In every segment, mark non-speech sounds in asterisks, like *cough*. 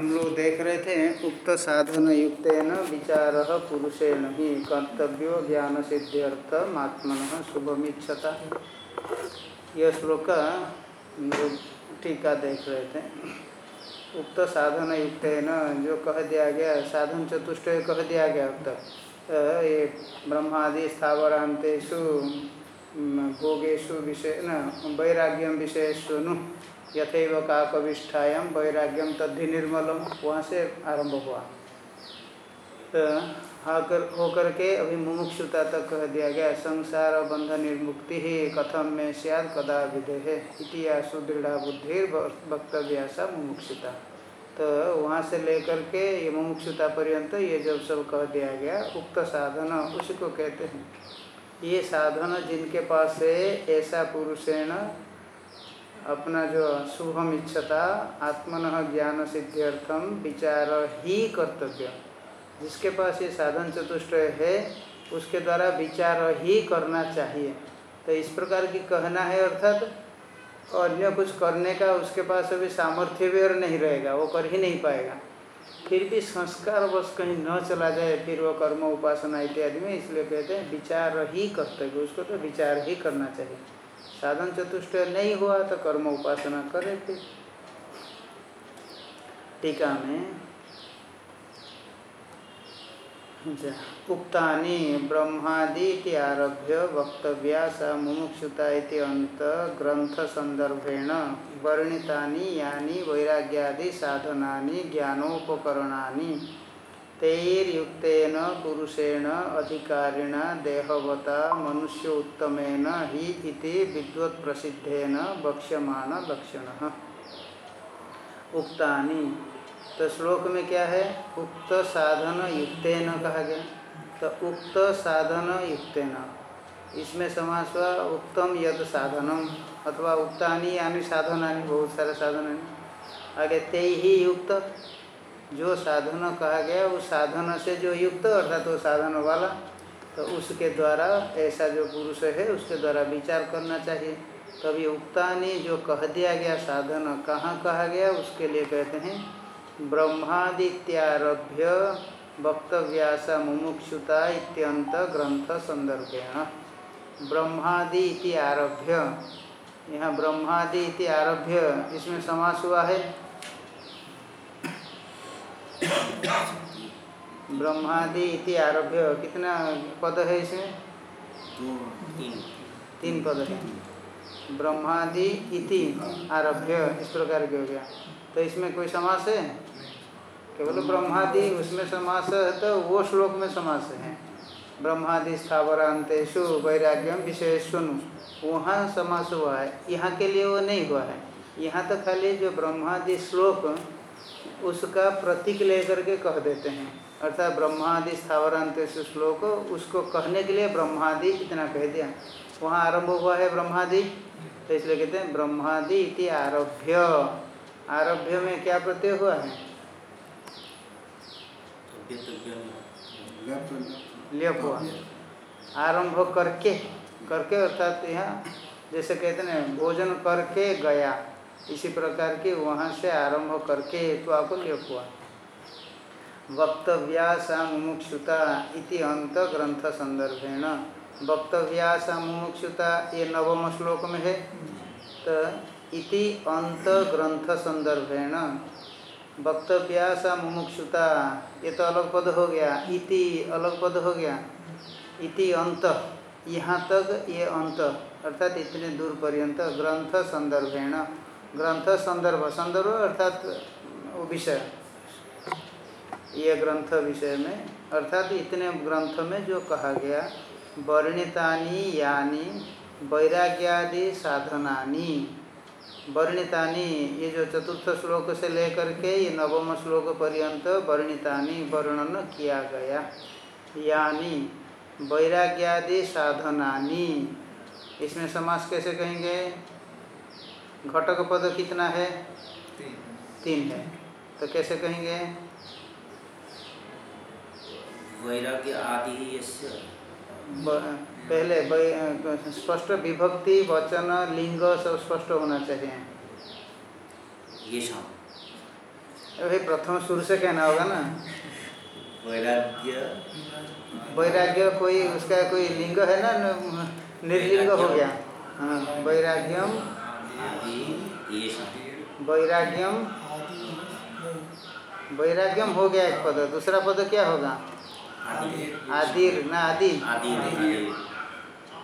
हम लोग देख रहे थे, उक्त साधन युक्त न विचार पुरुषेण ही कर्तव्यो ज्ञान सिद्ध्यर्थ आत्मन शुभमीक्षता यह श्लोक का टीका देख रहे थे। उक्त साधन युक्त न जो कह दिया गया, साधन चतुष्ट कह दिया गया अब तक ये ब्रह्मादि स्थावरांतेषु भोगेशु विषय न वैराग्यम विषयसु नु यथैव काकविष्ठायाम वैराग्यम तद्धि निर्मलम वहाँ से आरंभ हुआ। तो आकर होकर के अभी मुमुक्षुता तक कह दिया गया, संसार बंध निर्मुक्ति ही कथम में सियाद कदा विधे इति या सुदृढ़ बुद्धि वक्तव्या सा मुमुक्षुता। तो वहाँ से लेकर के ये मुमुक्षुता पर्यंत ये जब सब कह दिया गया, उक्त साधन उसी को कहते हैं। ये साधन जिनके पास है ऐसा पुरुषेण अपना जो शुभम इच्छता आत्मन ज्ञान सिद्ध्यर्थम विचार ही कर्तव्य। जिसके पास ये साधन चतुष्ट है, उसके द्वारा विचार ही करना चाहिए। तो इस प्रकार की कहना है अर्थात, अन्य कुछ करने का उसके पास अभी सामर्थ्य भी और नहीं रहेगा, वो कर ही नहीं पाएगा। फिर भी संस्कार बस कहीं न चला जाए, फिर वो कर्म, उपासना इत्यादि में, इसलिए कहते हैं विचार ही कर्तव्य, उसको तो विचार ही करना चाहिए। साधन चतुष्ट नहीं हुआ तो कर्म उपासना करे फिर। टीका में उक्तानि ब्रह्मादि आरभ्य वक्तव्या सा मुमुक्षुता अंत ग्रंथ संदर्भेण वर्णितानि यानि वैराग्यादि साधनानि ज्ञानोपकरणानि। तैर्युक्तेन पुरुषेण अधिकारिणा देहवता मनुष्योत्तमेन ही इति विद्वत् प्रसिद्धेन वक्ष्यमाण लक्षण। उक्तानि। तो श्लोक में क्या है? उक्त साधन युक्तेन कहा गया। तो उक्त साधन युक्तेन। इसमें समास हुआ उत्तम यद साधनम। अथवा उक्तानि यानी साधनानि, बहुत सारे साधन आगे ते ही युक्त। जो साधन कहा गया, उस साधन से जो युक्त, अर्थात वो साधन वाला तो उसके द्वारा ऐसा जो पुरुष है, उसके द्वारा विचार करना चाहिए। तभी उक्तानी जो कह दिया गया साधन कहाँ कहा गया, उसके लिए कहते हैं, ब्रह्मादित्यारभ्य वक्तव्यासा मुमुक्षुता इत्यंत ग्रंथ संदर्भेण। ब्रह्मादि इति आरभ्य। यहाँ ब्रह्मादि इति आरभ्य, इसमें समास हुआ है। ब्रह्मादि इति आरभ्य कितना पद है इसमें तीन। पद है। ब्रह्मादि इति आरभ्य इस प्रकार के हो गया। तो इसमें कोई समास है? केवल ब्रह्मादि उसमें समास है तो वो श्लोक में समास है। ब्रह्मादि स्थावरांतेशु वैराग्यम विषय सुनु वहाँ समास हुआ है। यहाँ के लिए वो नहीं हुआ है। यहाँ तो खाली जो ब्रह्मादि श्लोक उसका प्रतीक लेकर के कह देते हैं। अर्थात ब्रह्मादि स्थावरांत श्लोक, उसको कहने के लिए ब्रह्मादि इतना कह दिया। वहाँ आरंभ हुआ है ब्रह्मादि। तो इसलिए कहते हैं ब्रह्मादि इति आरभ्य। आरभ्य में क्या प्रत्यय हुआ है? लिप हुआ। आरंभ करके करके अर्थात यहाँ जैसे कहते हैं, भोजन करके गया। इसी प्रकार की वहाँ से आरंभ करके तो आपको लिप हुआ। वक्तव्यासा मुमुक्षुता इति अंत ग्रंथ संदर्भेण। वक्तव्यासा मुमुक्षुता ये नवम श्लोक में है। तो इति अंत ग्रंथ संदर्भेण। वक्तव्यासा मुमुक्षुता ये तो अलग पद हो गया। इति अलग पद हो गया। इति अंत। यहाँ तक ये अंत। अर्थात इतने दूर पर्यंत ग्रंथ संदर्भेण। ग्रंथ संदर्भ संदर्भ अर्थात, वो विषय। ये ग्रंथ विषय में, अर्थात इतने ग्रंथ में जो कहा गया, वर्णितानि यानी वैराग्यादि साधनानि। वर्णितानि, ये जो चतुर्थ श्लोक से लेकर के ये नवम श्लोक पर्यंत वर्णितानि वर्णन किया गया। यानी वैराग्यादि साधनानि। इसमें समास कैसे कहेंगे? घटक पद कितना है? तीन, तीन है। तो कैसे कहेंगे? वैराग्य आदि पहले स्पष्ट विभक्ति वचन लिंग सब स्पष्ट होना चाहिए। ये शाम अभी प्रथम शुरू से कहना होगा ना। वैराग्य। वैराग्य कोई उसका कोई लिंग है ना? निर्लिंग हो गया। हाँ वैराग्यम वैराग्यम। वैराग्यम हो गया एक पद दूसरा पद क्या होगा? आदि आदिर ना आदि?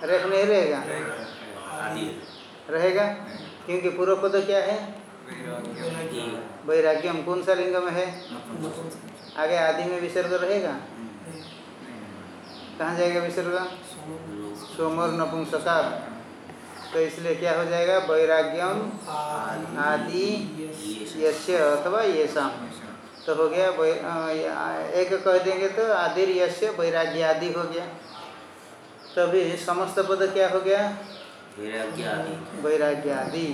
रेख नहीं रहेगा? रहेगा? क्योंकि पूर्व पद क्या है? वैराग्यम। कौन सा लिंग में है? आगे आदि में विसर्ग रहेगा? कहाँ जाएगा विसर्ग? सोमर। नपुंसकार तो इसलिए क्या हो जाएगा? वैराग्यम आदि यस्य अथवा ये शाम तो हो गया एक कह देंगे तो आदिर यस्य वैराग्य आदि हो गया। तभी समस्त पद क्या हो गया? वैराग्य आदि।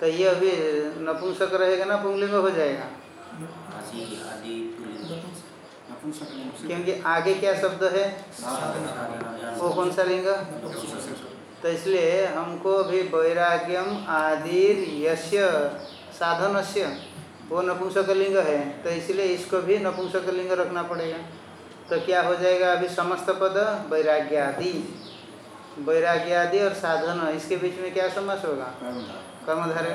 तो ये अभी नपुंसक रहेगा ना पुंगलिंग हो जाएगा? क्योंकि आगे क्या शब्द है? वो कौन सा लिंग? तो इसलिए हमको भी वैराग्यम आदिर यस्य, साधनस्य, वो नपुंसक लिंग है। तो इसलिए इसको भी नपुंसक लिंग रखना पड़ेगा। तो क्या हो जाएगा अभी समस्त पद वैराग्य आदि वैराग्य आदि और साधन, इसके बीच में क्या समास होगा? कर्मधारय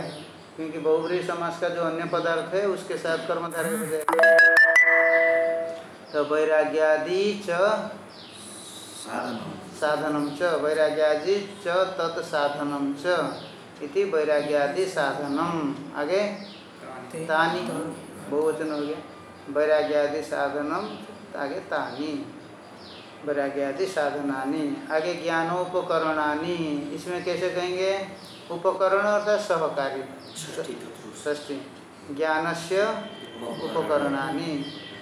क्योंकि बहुब्री समास का जो अन्य पदार्थ है, उसके साथ कर्मधारय हो जाएगा। तो वैराग्यादि च साधन साधनम च वैराग्यादि च तत् साधनम च इति वैराग्यादि साधनम। आगे? तानी। बहुवचन हो गया। वैराग्यादि साधनम आगे तानी। वैराग्यादि साधनानी। आगे ज्ञानोपकरणानी। इसमें कैसे कहेंगे? उपकरण अर्थात सहकारी षष्ठी ज्ञान से ज्ञानस्य उपकरणानी।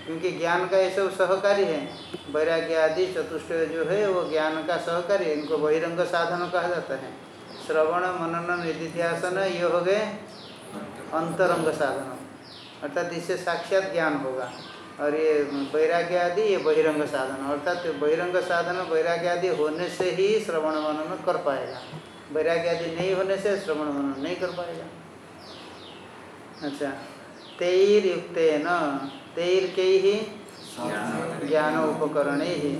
क्योंकि ज्ञान का ये सब सहकारी है। वैराग्य आदि चतुष्ट जो है, वो ज्ञान का सहकारी इनको बहिरंग साधन कहा जाता है। श्रवण, मनन निधिध्यासन ये हो गए अंतरंग साधन। अर्थात इससे साक्षात ज्ञान होगा। और ये वैराग्य आदि, ये बहिरंग साधन। अर्थात बहिरंग साधन, वैराग्य आदि होने से ही श्रवण, मनन कर पाएगा। वैराग्य आदि नहीं होने से श्रवण, मनन नहीं कर पाएगा। अच्छा। तेईर तेर युक्तेन तेर के ही ज्ञान उपकरण ही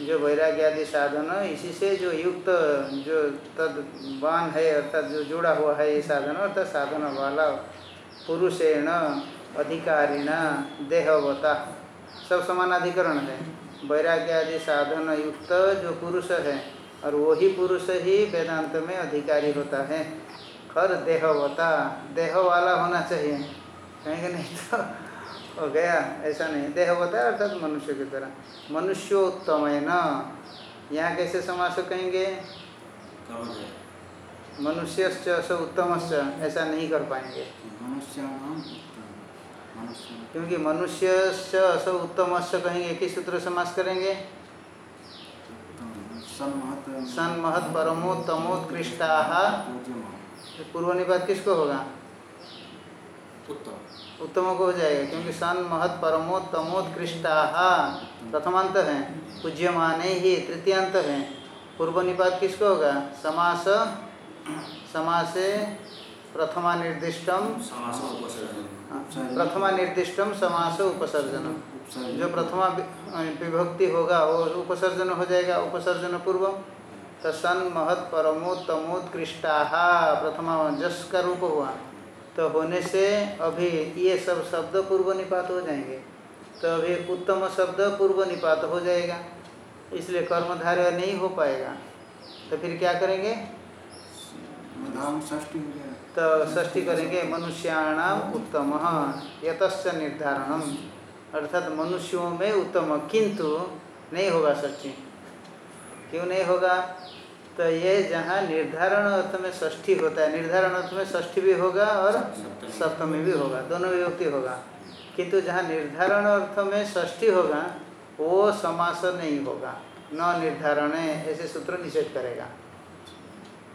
जो वैराग्य आदि साधन इसी से जो युक्त जो तद वान है अर्थात जो जुड़ा हुआ है ये साधन अर्थात साधन वाला पुरुषेण अधिकारिणा देहवता सब समान अधिकरण है। वैराग्य आदि साधन युक्त जो पुरुष है और वही पुरुष ही वेदांत में अधिकारी होता है। खर देहवता देह वाला होना चाहिए। कहेंगे नहीं तो हो गया। ऐसा नहीं। देहवता अर्थात मनुष्य की तरह। मनुष्योत्तम है न यहाँ कैसे समास कहेंगे? मनुष्यश्च स उत्तमश्च। ऐसा नहीं कर पाएँगे। क्योंकि मनुष्य स उत्तमश्च कहेंगे, किस सूत्र समास करेंगे? सन महत परमोत्तमोत्कृष्टा। पूर्व निपात किसको होगा? उत्तम। उत्तम को हो जाएगा क्योंकि सन महत परमोत्तमोत्कृष्टा प्रथमांत है पूज्यमाने ही तृतीयांत है। पूर्व निपात किसको होगा? समास समासे प्रथमा निर्दिष्टम समास उपसर्जन हाँ, प्रथमा निर्दिष्टम समास उपसर्जन जो प्रथमा विभक्ति होगा वो उपसर्जन हो जाएगा उपसर्जन पूर्व तो सन महत परमोत्तमोत्कृष्टा प्रथमा जस का रूप हुआ। तो होने से अभी ये सब शब्द पूर्व निपात हो जाएँगे। तो अभी उत्तम शब्द पूर्व निपात हो जाएगा इसलिए कर्मधारय नहीं हो पाएगा। तो फिर क्या करेंगे? तो षष्ठी करेंगे मनुष्याणाम उत्तम यतश्च निर्धारणम। अर्थात मनुष्यों में उत्तम किंतु नहीं होगा षष्ठी। क्यों नहीं होगा? तो ये जहाँ निर्धारण अर्थ में षष्ठी होता है निर्धारण अर्थ में षष्ठी भी होगा और सप्तमी। भी होगा दोनों विभक्ति होगा किंतु जहाँ निर्धारण अर्थ में षष्ठी होगा वो समास नहीं होगा न निर्धारण ऐसे सूत्र निषेध करेगा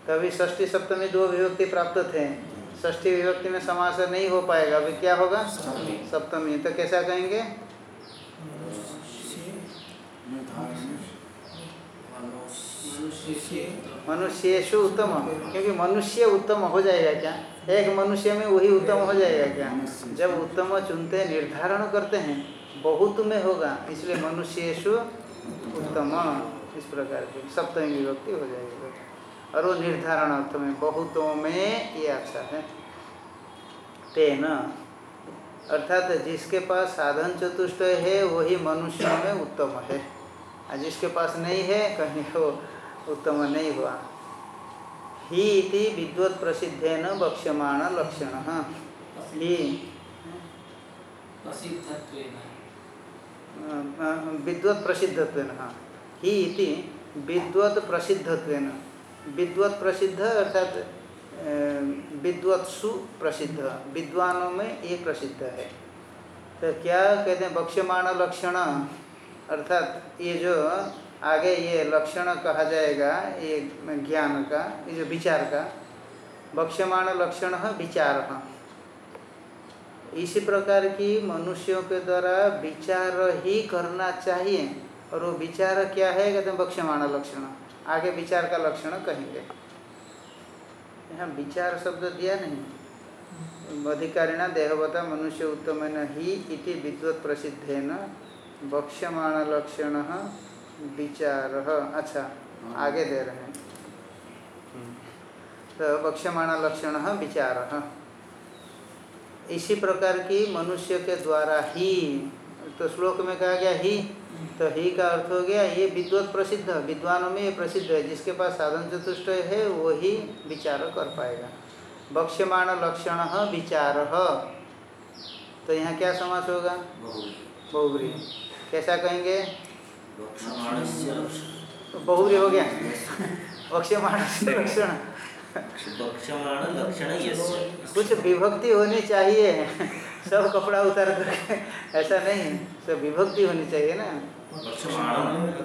तभी षष्ठी सप्तमी दो विभक्ति प्राप्त थे षष्ठी विभक्ति में समास नहीं हो पाएगा अभी क्या होगा सप्तमी। सप्तमी तो कैसा कहेंगे मनुष्येशु उत्तम। क्योंकि मनुष्य उत्तम हो जाएगा क्या? एक मनुष्य में वही उत्तम हो जाएगा क्या? जब उत्तम चुनते निर्धारण करते हैं बहुत में होगा इसलिए मनुष्येशु उत्तम। इस प्रकार की सप्तमी विभक्ति हो जाएगी। और वो निर्धारण अर्थ में बहुतों में ये अच्छा है। तेन अर्थात जिसके पास साधन चतुष्टय है वही मनुष्यों में उत्तम है। और जिसके पास नहीं है कहीं वो उत्तम नहीं हुआ ही इति विद्वत प्रसिद्धेन वक्ष्यमाण लक्षण। ही विद्वत प्रसिद्धत्व हाँ ही इति विद्वत प्रसिद्धत्व विद्वत प्रसिद्ध अर्थात विद्वत्सु प्रसिद्ध। विद्वानों में ये प्रसिद्ध है। तो क्या कहते हैं बक्ष्यमाण लक्षण? अर्थात ये जो आगे ये लक्षण कहा जाएगा, ये ज्ञान का, ये जो विचार का बक्ष्यमाण लक्षण है विचार इसी प्रकार की मनुष्यों के द्वारा विचार ही करना चाहिए, और वो विचार क्या है, कहते हैं बक्ष्यमाण लक्षण। आगे विचार का लक्षण कहेंगे। यहाँ विचार शब्द दिया नहीं। अधिकारिणा देहवता मनुष्य उत्तम ही इति विद्वत प्रसिद्धे न बक्ष्यमाण लक्षण विचार। अच्छा आगे दे रहे हैं। तो बक्ष्यमाण लक्षण विचार। इसी प्रकार की मनुष्य के द्वारा ही तो श्लोक में कहा गया ही तो ही का अर्थ हो गया ये विद्वत प्रसिद्ध विद्वानों में ये प्रसिद्ध है जिसके पास साधन चतुष्ट है वो ही विचार कर पाएगा। बक्ष्यमाण लक्षण विचार। तो यहाँ क्या समास होगा? बहुबरी कैसा कहेंगे? बहुबरी हो गया। बक्ष्यमाण लक्षण। कुछ विभक्ति होनी चाहिए। सब कपड़ा उतार करके ऐसा नहीं सब विभक्ति होनी चाहिए ना।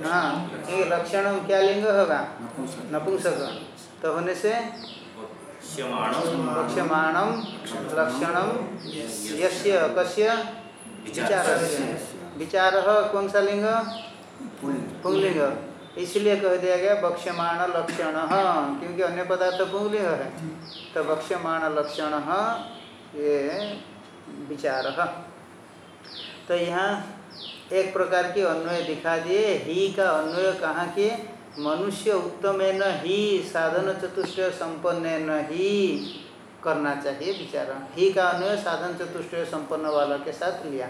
हाँ ये लक्षण क्या लिंग होगा? नपुंसक। तो होने से लक्ष्यमाणम लक्षणम यस्य कस्य? विचार। विचार कौन सा लिंग? पुंगलिंग इसलिए कह दिया गया बक्ष्यमाण लक्षण क्योंकि अन्य पदार्थ पुंगलिंग है। तो बक्ष्यमाण लक्षण ये विचार तो यहाँ एक प्रकार की अन्वय दिखा दिए। ही का अन्वय कहाँ के? मनुष्य उत्तम न ही, साधन चतुष्ट संपन्न न ही। करना चाहिए विचार। ही का अन्वय साधन चतुष्ट संपन्न वाला के साथ लिया।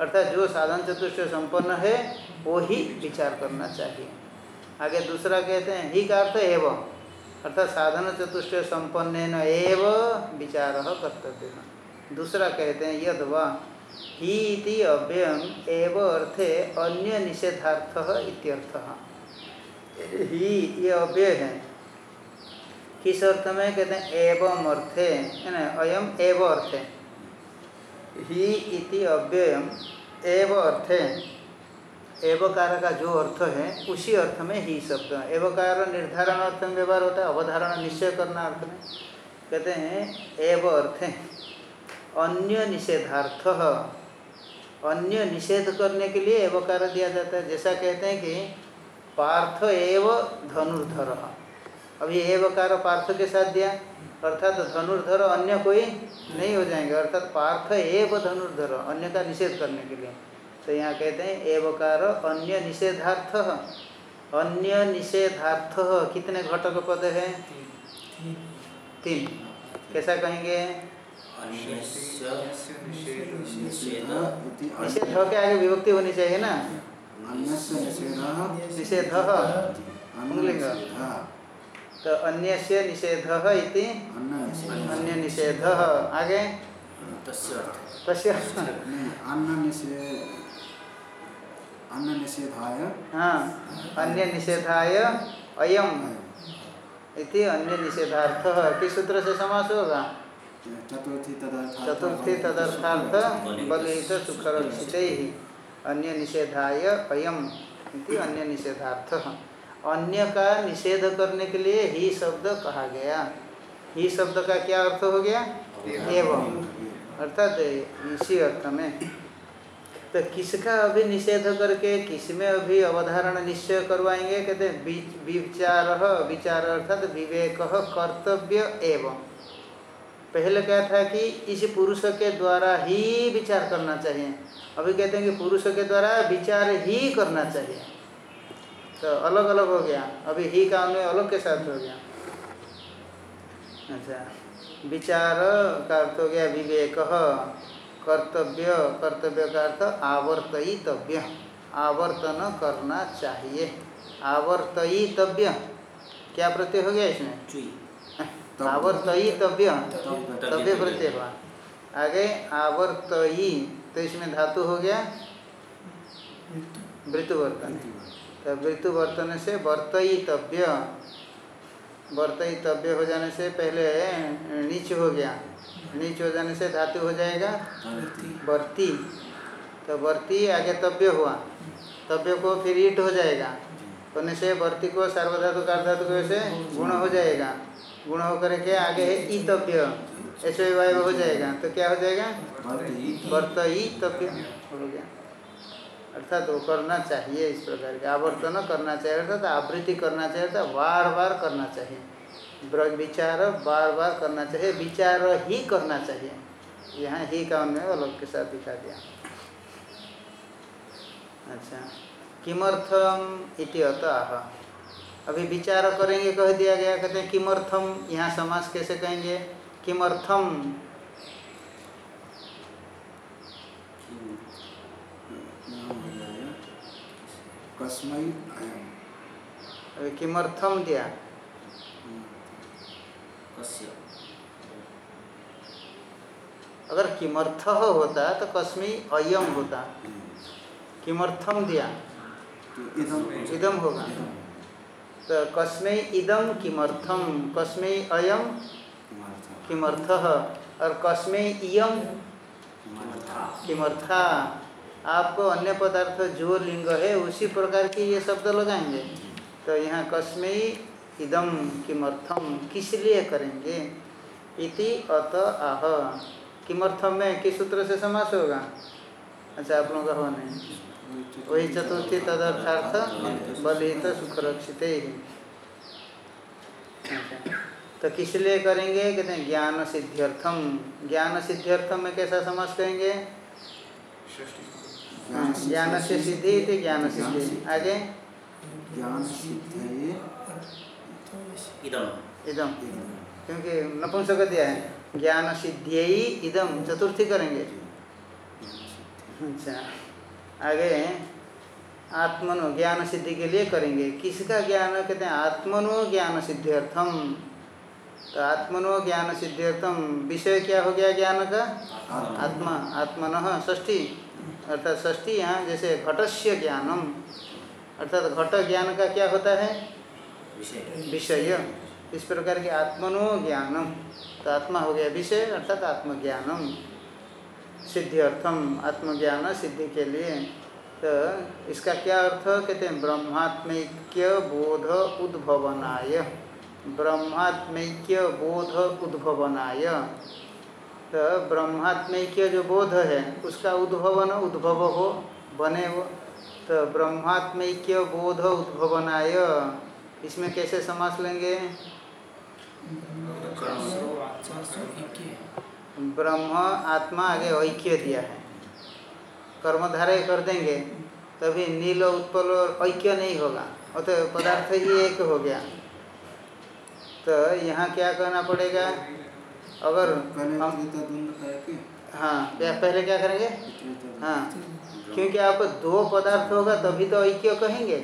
अर्थात जो साधन चतुष्ट संपन्न है वो ही विचार करना चाहिए। आगे दूसरा कहते हैं, ही का अर्थ एवं। अर्थात साधन चतुष्ट संपन्न एव, विचार कर्तव्य दूसरा कहते हैं, यद व, ही इति अव्ययम एव अर्थे अन्य निषेधार्थ इत्यर्थ। ही ये अव्यय है। किस अर्थ में कहते हैं एवं अर्थे है ना? अयम एव अर्थे ही इति अव्ययम एव अर्थे एवकार का जो अर्थ है, उसी अर्थ में ही शब्द एवकार निर्धारण अर्थ में व्यवहार होता है, अवधारणा निश्चय करना अर्थ में कहते हैं एव अर्थे अन्य निषेधार्थ। अन्य निषेध करने के लिए एवकार दिया जाता है। जैसा कहते हैं कि पार्थ एव धनुर्धर। अभी एवकार पार्थ के साथ दिया। अर्थात धनुर्धर अन्य कोई नहीं हो जाएँगे। अर्थात पार्थ एव धनुर्धर अन्य का निषेध करने के लिए। तो यहाँ कहते हैं एवकार अन्य निषेधार्थ। अन्य निषेधार्थ कितने घटक पद है? तीन। कैसा कहेंगे? निषेध के आगे विभक्ति होनी चाहिए ना? निषेध पुंगलिंग तो अन्य से निषेध इति? अन्य निषेध आगे? तस्य अन्न निषेधाय हाँ अन्य निषेधाय अयम इति अन्य निषेधार्थ किस सूत्र से समास होगा चतुर्थी तदर्थ चतुर्थी तदर्थार्थ बलित सुखरक्षित। अन्य निषेधाय अयम इति अन्य निषेधार्थ अन्य का निषेध करने के लिए ही शब्द कहा गया। ही शब्द का क्या अर्थ हो गया? एवं। अर्थात इसी अर्थ में। तो किसका अभी निषेध करके किसमें अभी अवधारण निश्चय करवाएँगे? कहते हैं विचार विचार अर्थात विवेक कर्तव्य एवं। पहले क्या था कि इस पुरुष के द्वारा ही विचार करना चाहिए। अभी कहते हैं कि पुरुष के द्वारा विचार ही करना चाहिए। तो अलग अलग हो गया। अभी ही का अन्वय अलग के साथ हो गया। अच्छा। विचार का अर्थ हो गया विवेक। कर्तव्य। कर्तव्य का अर्थ आवर्तयितव्य। आवर्तन करना चाहिए। आवर्तयितव्य। क्या प्रत्यय हो गया इसमें? *laughs* तब तव्य प्रत्यय हुआ। आगे आवर्तयी। तो इसमें धातु हो गया? वृतुवर्तन तो वृतुवर्तन से वर्तयितव्य। वर्तयितव्य हो जाने से पहले नीच हो गया। नीच हो जाने से धातु हो जाएगा। वर्ती। तो वर्ती आगे तव्य हुआ। तव्य को फिर ईट हो जाएगा। होने से वर्ती को सार्वधातु कार्धातु को ऐसे गुण हो जाएगा। गुण होकर के आगे है ईतव्य। ऐसे वाय हो जाएगा। तो क्या हो जाएगा? वर्त ही तव्य हो गया। अर्थात वो करना चाहिए इस प्रकार के। आवर्तन करना चाहिए, अर्थात आवृत्ति करना चाहिए, अर्थात बार बार करना चाहिए। ब्र- विचार बार बार करना चाहिए, विचार ही करना चाहिए। यहाँ ही का उन्होंने अलग के साथ दिखा दिया। अच्छा किमर्थम इति अतः। अभी विचार करेंगे, कह दिया गया, कहते हैं किमर्थम, यहाँ समास कैसे कहेंगे? किमर्थम कस्मै अयम। अभी किमर्थम दिया? कस्य? अगर किमर्थ होता तो कस्मी अयम होता। किमर्थम दिया? तो इदम इदम होगा। तो कस्मै इदम किमर्थम कस्मै अयम किमर्थ? और कस्मै इयम किमर्था? आपको अन्य पदार्थ जो लिंग है उसी प्रकार के ये शब्द लगाएँगे। तो यहाँ कस्मै इदम किमर्थम किस लिए करेंगे? इति अत आह। किमर्थम में किस सूत्र से समास होगा? अच्छा आप लोगों का हो नहीं। वही चतुर्थी तदर्थार्थ बलित सुखरक्षित। ही तो किस लिए करेंगे? कहते हैं ज्ञान सिद्ध्यर्थम ज्ञान सिद्ध्यर्थम में कैसा समास कहेंगे? हाँ, ज्ञान से सिद्धि इति ज्ञान सिद्धि आगे? ज्ञान सिद्धये इदम। इदम। क्योंकि नपुंसक दिया है। ज्ञान सिद्ध्यई इदम चतुर्थी करेंगे। अच्छा। आगे? आत्मनो ज्ञान सिद्धि के लिए करेंगे। किसका ज्ञान कहते हैं? आत्मनो ज्ञान सिद्ध्यर्थम तो आत्मनो ज्ञान सिद्ध्यर्थम विषय क्या हो गया ज्ञान का? आत्मा। आत्मन षष्ठी। अर्थात षष्ठी यहाँ जैसे घटस्य ज्ञानम अर्थात घट ज्ञान का क्या होता है? विषय। विषय। इस प्रकार के आत्मनो ज्ञानम। तो आत्मा हो गया विषय अर्थात आत्मज्ञानम। सिद्धि अर्थम आत्मज्ञान सिद्धि के लिए। तो इसका क्या अर्थ? कहते हैं ब्रह्मात्मैक्य बोध उद्भवनाय। ब्रह्मात्मैक्य बोध उद्भवनाय। तो ब्रह्मात्मैक्य जो बोध है, उसका उद्भवन उद्भव हो, बने वो तो ब्रह्मात्मैक्य बोध उद्भवनाय। इसमें कैसे समास लेंगे? ब्रह्म आत्मा आगे ऐक्य दिया है। कर्मधारय कर देंगे, तभी नील उत्पल और ऐक्य नहीं होगा। और तो पदार्थ ही एक हो गया। तो यहाँ क्या करना पड़ेगा? अगर पहले हम हाँ पहले क्या करेंगे? हाँ क्योंकि आप दो पदार्थ होगा तभी तो ऐक्य कहेंगे।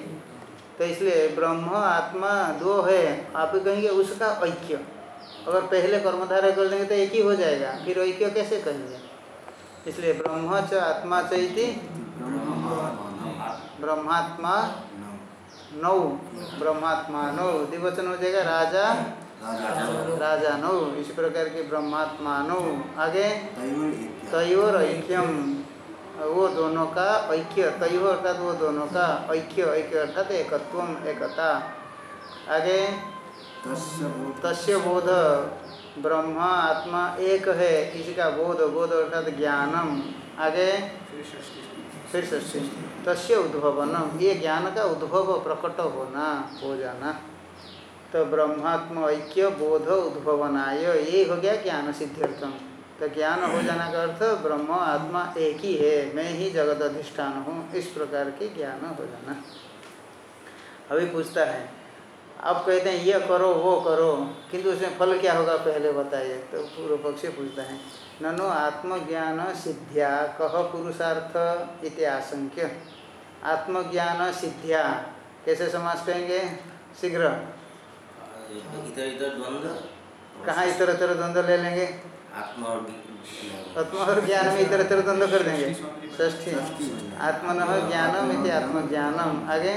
तो इसलिए ब्रह्म आत्मा दो है आप कहेंगे उसका ऐक्य। अगर पहले कर्मधारय कर देंगे तो एक ही हो जाएगा फिर ऐक्य कैसे कहेंगे? इसलिए ब्रह्म च आत्मा च ब्रह्मात्मा नौ। ब्रह्मात्मा नौ द्विवचन हो जाएगा राजा राजा नौ इस प्रकार की ब्रह्मात्मा नौ आगे तयोर ऐक्यम। वो दोनों का ऐक्य तयो अर्थात वो दोनों का ऐक्य ऐक्य अर्थात एकत्व एकता। आगे तस्य बोध। ब्रह्म आत्मा एक है इसका बोध बोध अर्थात ज्ञानम। आगे फिर षष्ठी। तस्य उद्भवनम। ये ज्ञान का उद्भव प्रकट होना हो जाना। तो ब्रह्मात्म ऐक्य बोध उद्भवनाय। ये हो गया ज्ञान सिद्ध्यर्थम। तो ज्ञान हो जाना का अर्थ ब्रह्म आत्मा एक ही है, मैं ही जगत अधिष्ठान हूँ। इस प्रकार के ज्ञान हो जाना। अभी पूछता है, आप कहते हैं, ये करो, वो करो। किंतु उसमें फल क्या होगा पहले बताइए। तो पूर्व पक्ष पूछता है, ननो आत्मज्ञान सिद्ध्या कह पुरुषार्थ? इति आशंक्य। आत्मज्ञान सिद्ध्या, कैसे समाज कहेंगे शीघ्र। इधर इधर द्वंद्व। कहाँ इतर इतर द्वंद्व ले लेंगे? आत्मा और ज्ञान। आत्मा और ज्ञान में इतर इतर द्वंद्व कर देंगे। ष्ठी आत्मन ज्ञानम इति आत्मज्ञानम। आगे?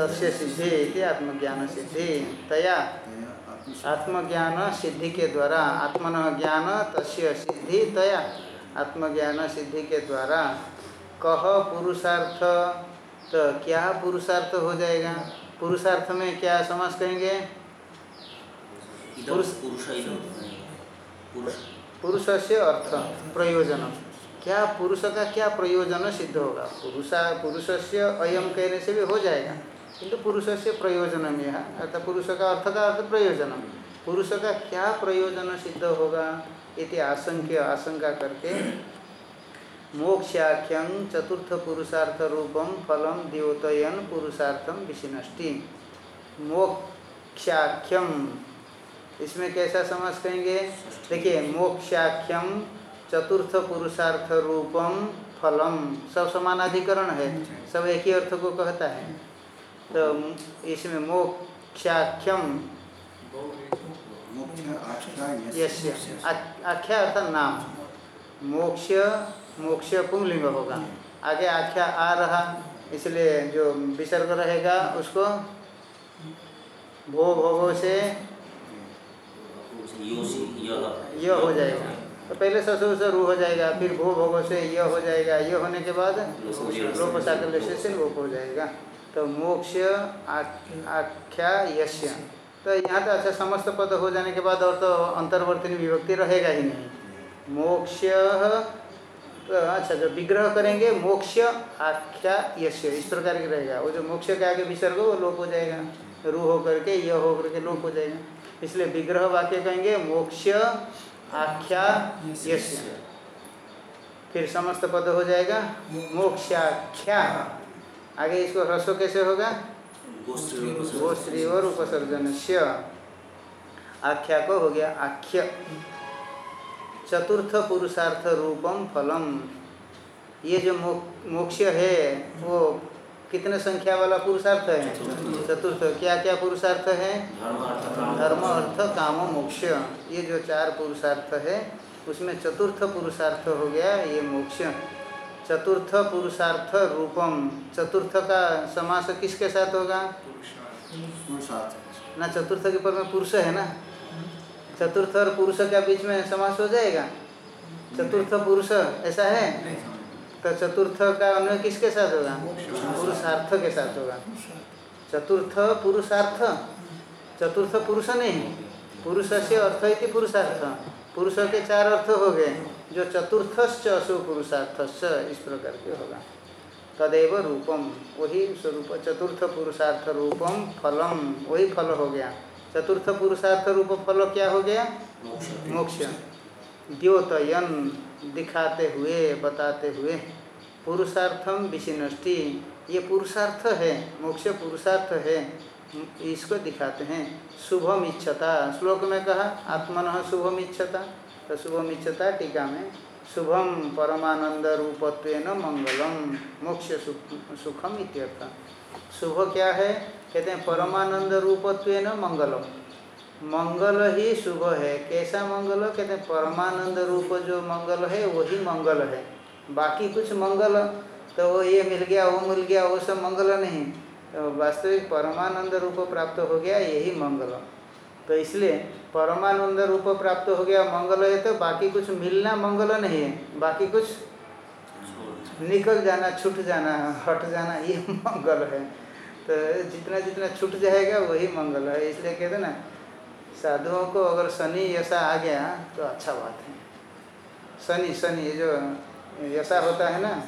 तस्य सिद्धि। इति आत्मज्ञान सिद्धि। तया? आत्मज्ञान सिद्धि के द्वारा। आत्मन ज्ञान तस्य सिद्धि तया। आत्मज्ञान सिद्धि के द्वारा। कह पुरुषार्थ? तो क्या पुरुषार्थ हो जाएगा? पुरुषार्थ में क्या समास कहेंगे? इधर पुरुष- से अर्थ प्रयोजन। क्या पुरुष का क्या प्रयोजन सिद्ध होगा? पुरुषा पुरुष से अयम कहने से भी हो जाएगा। किंतु पुरुष से प्रयोजन यह अर्थात पुरुष का अर्थ का अर्थ प्रयोजन। पुरुष का क्या प्रयोजन सिद्ध होगा? इति आशंक्य आशंका करके मोक्षाख्यं चतुर्थ पुरुषार्थ रूपम फलम द्योतयन पुरुषार्थम विशिनष्टि। मोक्षाख्यम इसमें कैसा समझ कहेंगे देखिए मोक्षाख्यम चतुर्थ पुरुषार्थ रूपम फलम। सब समान अधिकरण है। सब एक ही अर्थ को कहता है। तो इसमें मोक्षाख्यम आख्या अर्थात नाम। मोक्ष मोक्ष पुंगलिंग होगा। आगे आख्या आ रहा, इसलिए जो विसर्ग रहेगा, उसको भो भोगों से यह हो जाएगा। तो पहले ससुर से रू हो जाएगा, फिर भू भोगो से यह हो जाएगा। यह होने के बाद लोप साकल्य से लोप हो जाएगा। तो मोक्ष आख्या यश्य। तो यहाँ तो अच्छा समस्त पद हो जाने के बाद और तो अंतर्वर्तनी विभक्ति रहेगा ही नहीं। मोक्ष तो अच्छा जो विग्रह करेंगे मोक्ष आख्या, यश्य, इस प्रकार की रहेगा। वो जो मोक्ष के आगे विसर्ग, वो लोप हो जाएगा। रू हो करके यह हो करके लोप हो जाएगा। इसलिए विग्रह वाक्य कहेंगे मोक्ष आख्या यश्य फिर समस्त पद हो जाएगा मोक्षाख्या। आगे इसको ह्रस्व कैसे होगा? गोस्त्री वो श्री और उपसर्जन से आख्या को हो गया आख्य। चतुर्थ पुरुषार्थ रूपम फलम। ये जो मोक्ष है वो कितने संख्या वाला पुरुषार्थ है? चतुर्थ। क्या क्या पुरुषार्थ है? धर्म अर्थ काम। मोक्ष। ये जो चार पुरुषार्थ है उसमें चतुर्थ पुरुषार्थ हो गया ये मोक्ष। चतुर्थ पुरुषार्थ रूपम। चतुर्थ का समास किसके साथ होगा? ना चतुर्थ के पर में पुरुष है ना? चतुर्थ और पुरुष के बीच में समास हो जाएगा? चतुर्थ पुरुष ऐसा है? तो चतुर्थ का अन्वय किसके साथ होगा? पुरुषार्थ के साथ होगा। चतुर्थ पुरुषार्थ? चतुर्थ पुरुष नहीं। पुरुष से अर्थ इति पुरुषार्थ। पुरुष के चार अर्थ हो गए। जो चतुर्थश्च असु पुरुषार्थश्च इस प्रकार के होगा। तदेव रूपम। वही स्वरूप चतुर्थ पुरुषार्थ रूपम फलम। वही फल हो गया। चतुर्थ पुरुषार्थ रूप फल क्या हो गया? मोक्ष। द्योतयन दिखाते हुए, बताते हुए। पुरुषार्थम विशिनष्टि ये पुरुषार्थ है, मोक्ष पुरुषार्थ है, इसको दिखाते हैं। शुभम इच्छता। श्लोक में कहा, आत्मन शुभम इच्छता। तो शुभम इच्छता टीका में, शुभम परमानंद रूपत्व मंगलम, मोक्ष सुखम इत्यर्थ। शुभ क्या है? कहते हैं, परमानंद रूपत्व मंगलम। मंगल ही शुभ है। कैसा मंगल? कहते हैं, परमानंद रूप जो मंगल है, वही मंगल है। बाकी कुछ मंगल तो वो ये मिल गया, वो मिल गया, वो सब मंगल नहीं। तो वास्तविक परमानंद रूप प्राप्त हो गया, यही मंगल। तो इसलिए परमानंद रूप प्राप्त हो गया, मंगल है तो बाकी कुछ मिलना मंगल नहीं है। बाकी कुछ निकल जाना, छूट जाना, हट जाना, ये *laughs* मंगल है। तो जितना जितना छूट जाएगा, वही मंगल है। इसलिए कहते ना, साधुओं को अगर शनि ऐसा आ गया तो अच्छा बात है। शनि शनि जो यशा होता है ना?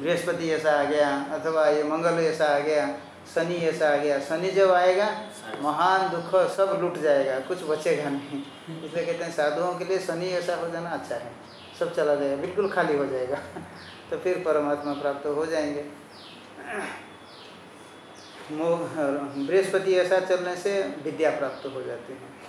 बृहस्पति ऐसा आ गया, अथवा ये मंगल ऐसा आ गया, शनि ऐसा आ गया। शनि जब आएगा, महान दुख सब लुट जाएगा, कुछ बचेगा नहीं। इसलिए कहते हैं, साधुओं के लिए शनि ऐसा हो जाना अच्छा है। सब चला जाएगा, बिल्कुल खाली हो जाएगा। *laughs* तो फिर परमात्मा प्राप्त हो जाएँगे। बृहस्पति ऐसा चलने से विद्या प्राप्त हो जाती है।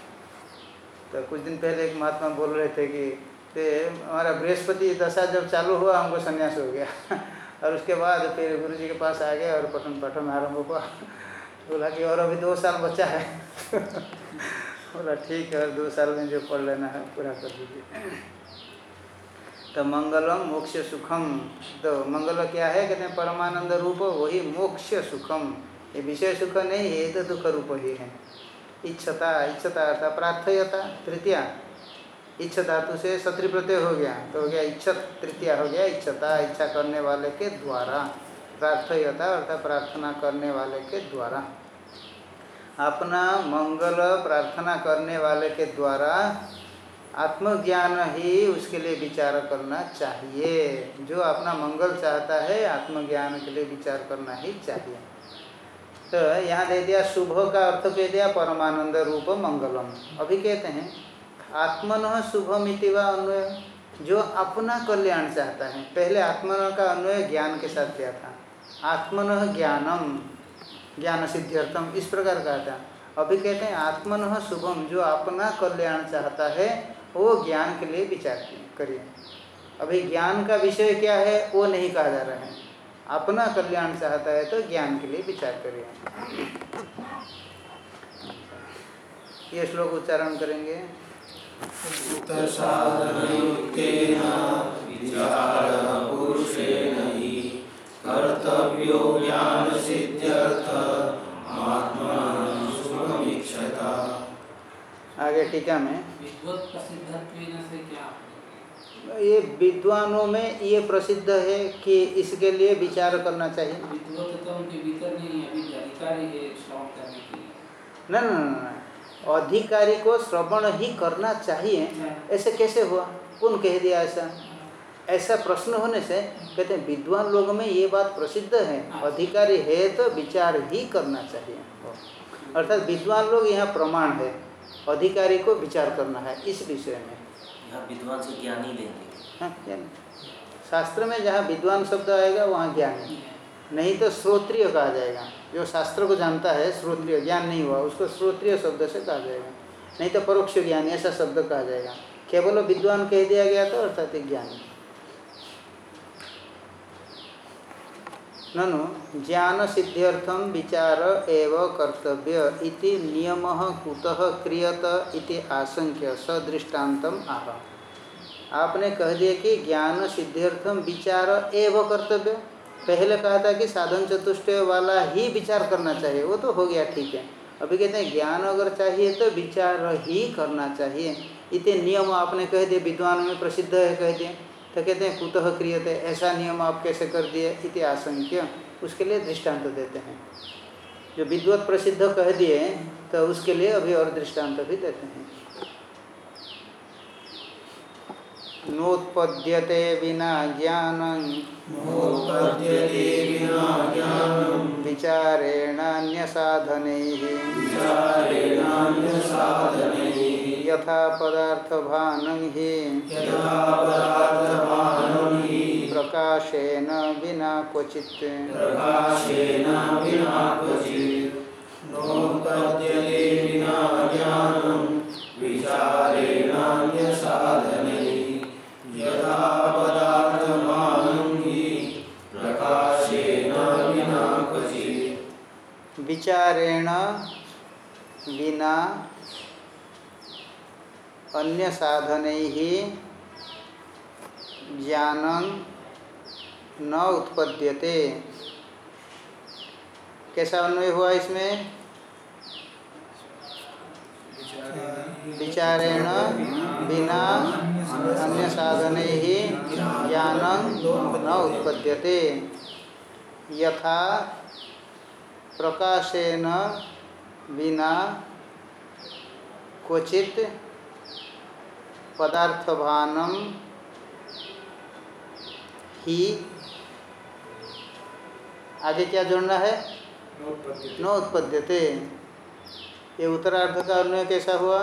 तो कुछ दिन पहले एक महात्मा बोल रहे थे कि ते हमारा बृहस्पति दशा जब चालू हुआ, हमको संन्यास हो गया। *laughs* और उसके बाद फिर गुरु जी के पास आ गया और पठन पठन आरंभ हुआ। *laughs* बोला कि और अभी दो साल बचा है। *laughs* बोला, ठीक है, और दो साल में जो पढ़ लेना है, पूरा कर दीजिए। तो मंगलम मोक्ष सुखम। तो मंगल क्या है? कहते हैं, परमानंद रूप, वही मोक्ष सुखम। ये विषय सुख नहीं, ये तो दुख रूप ही है। इच्छता इच्छता अर्थात प्रार्थयता, तृतीया। इच्छ धातु से शत्रु प्रत्यय हो गया तो हो गया इच्छत, तृतीया हो गया इच्छता, इच्छा करने वाले के द्वारा, प्रार्थयता अर्थात प्रार्थना करने वाले के द्वारा। अपना मंगल प्रार्थना करने वाले के द्वारा आत्मज्ञान ही उसके लिए विचार करना चाहिए। जो अपना मंगल चाहता है, आत्मज्ञान के लिए विचार करना ही चाहिए। तो यहाँ दे दिया, शुभ का अर्थ कह दिया, परमानंद रूप मंगलम। अभी कहते हैं आत्मन शुभमिति व अन्वय, जो अपना कल्याण चाहता है। पहले आत्मन का अन्वय ज्ञान के साथ किया था। आत्मन ज्ञानम, ज्ञान सिद्ध्यर्थम, इस प्रकार कहा था। अभी कहते हैं, आत्मन शुभम, जो अपना कल्याण चाहता है, वो ज्ञान के लिए विचार करिए। अभी ज्ञान का विषय क्या है, वो नहीं कहा जा रहा है। अपना कल्याण चाहता है तो ज्ञान के लिए विचार करिए। ये श्लोक उच्चारण करेंगे। कर्तव्यो ज्ञान सिद्ध्यर्थ आगे टीका में। से क्या? ये विद्वानों में ये प्रसिद्ध है कि इसके लिए विचार करना चाहिए। विद्वत तो उनके भीतर नहीं है अभी अधिकारी है करने के लिए। न न न, न। अधिकारी को श्रवण ही करना चाहिए। ऐसे कैसे हुआ? कौन कह दिया ऐसा? ऐसा प्रश्न होने से कहते हैं विद्वान लोगों में ये बात प्रसिद्ध है। अधिकारी है तो विचार ही करना चाहिए। अर्थात विद्वान लोग यहाँ प्रमाण है। अधिकारी को विचार करना है इस विषय में। विद्वान से ज्ञान ही लेंगे। हाँ ज्ञान। शास्त्र में जहाँ विद्वान शब्द आएगा वहाँ ज्ञान है। नहीं तो श्रोत्रिय कहा जाएगा। जो शास्त्र को जानता है, श्रोत्रिय, ज्ञान नहीं हुआ, उसको श्रोत्रिय शब्द से कहा जाएगा। नहीं तो परोक्ष ज्ञान, ऐसा शब्द कहा जाएगा। केवल विद्वान कह दिया गया तो अर्थात ज्ञान। ननु ज्ञान सिद्ध्यर्थम विचार एव कर्तव्य इति नियम कुतः क्रियत इति आशंक्य सदृष्टान्तम आह। आपने कह दिया कि ज्ञान सिद्ध्यर्थम विचार एव कर्तव्य। पहले कहा था कि साधन चतुष्टय वाला ही विचार करना चाहिए, वो तो हो गया, ठीक है। अभी कहते हैं, ज्ञान अगर चाहिए तो विचार ही करना चाहिए। इतने नियम आपने कह दिए, विद्वान में प्रसिद्ध है, कह दिए। तो कहते हैं, कुतः क्रियते, ऐसा नियम आप कैसे कर दिए? इति आशंक्य। उसके लिए दृष्टांत देते हैं। जो विद्वत प्रसिद्ध कह दिए तो उसके लिए अभी और दृष्टांत भी देते हैं। नोत्पद्यते विना ज्ञान। ज्ञानं। विचारेणान्यसाधनैः यथा पदार्थभानं। हि पदार्थमानं हि प्रकाशेन विना क्वचित्। प्रकाशेन विना विना अन्य साधनैः ज्ञानं न उत्पद्यते। कैसा अन्वय हुआ इसमें? विचारेण बिना अन्य साधनैः ज्ञानं न उत्पद्यते। यथा प्रकाशेन बिना क्वचित पदार्थभानम ही आगे क्या जोड़ना है? न उत्पद्यते। ये उत्तरार्ध का अन्वय कैसा हुआ?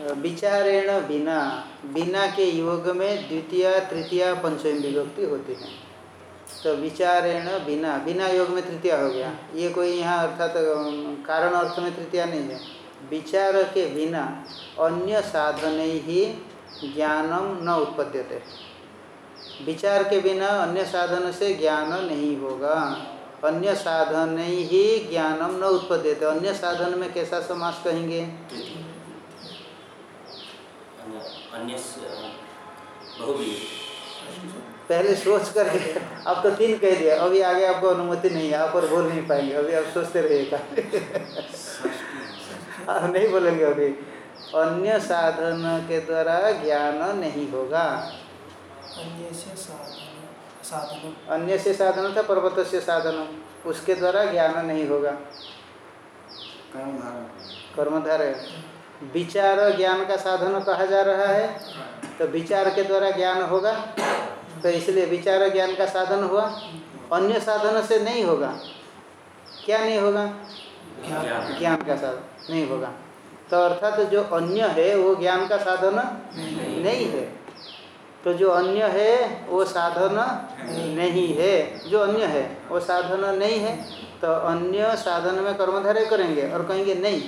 विचारेण बिना बिना के योग में द्वितीय तृतीय पंचमी विभक्ति होती है। तो विचारेण बिना बिना योग में तृतीय हो गया। ये कोई यहाँ अर्थात अम, कारण अर्थ में तृतीय नहीं है। विचार के बिना अन्य साधन ही ज्ञानम न उत्पद्यते। विचार के बिना अन्य साधन से ज्ञान नहीं होगा। अन्य साधन ही ज्ञानम न उत्पद्यते। अन्य साधन में कैसा समास कहेंगे? अन्य पहले सोच कर अब तो तीन कह दिया अभी आगे आपको अनुमति नहीं है आप और बोल नहीं पाएँगे अभी आप सोचते रहिएगा। आप नहीं बोलेंगे अभी। अन्य साधन के द्वारा ज्ञान नहीं होगा। अन्य से साधन साधन। अन्य से साधन था पर्वत से साधन उसके द्वारा ज्ञान नहीं होगा। कर्म धारण कर्मधार है। विचार ज्ञान का साधन कहा जा रहा है। तो विचार के द्वारा ज्ञान होगा तो इसलिए विचार ज्ञान का साधन हुआ। अन्य साधन से नहीं होगा। क्या नहीं होगा? ज्ञान का साधन नहीं होगा। तो अर्थात जो अन्य है, वो ज्ञान का साधन नहीं है। तो जो अन्य है, वो साधन नहीं है। जो अन्य है, वो साधन नहीं है। तो अन्य साधन में कर्मधारय करेंगे और कहेंगे नहीं।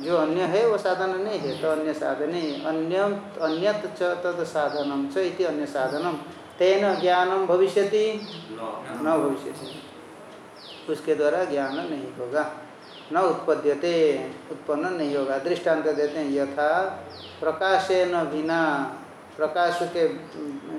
जो अन्य है, वो साधन नहीं है तो अन्य साधन नहीं अन्य, अन्यत च तद साधनम च इति अन्य साधनम। तेन ज्ञानम भविष्यति, न न भविष्य उसके द्वारा ज्ञान नहीं होगा। न उत्पद्यते, उत्पन्न नहीं होगा। दृष्टांत देते हैं, यथा प्रकाशेन बिना प्रकाश के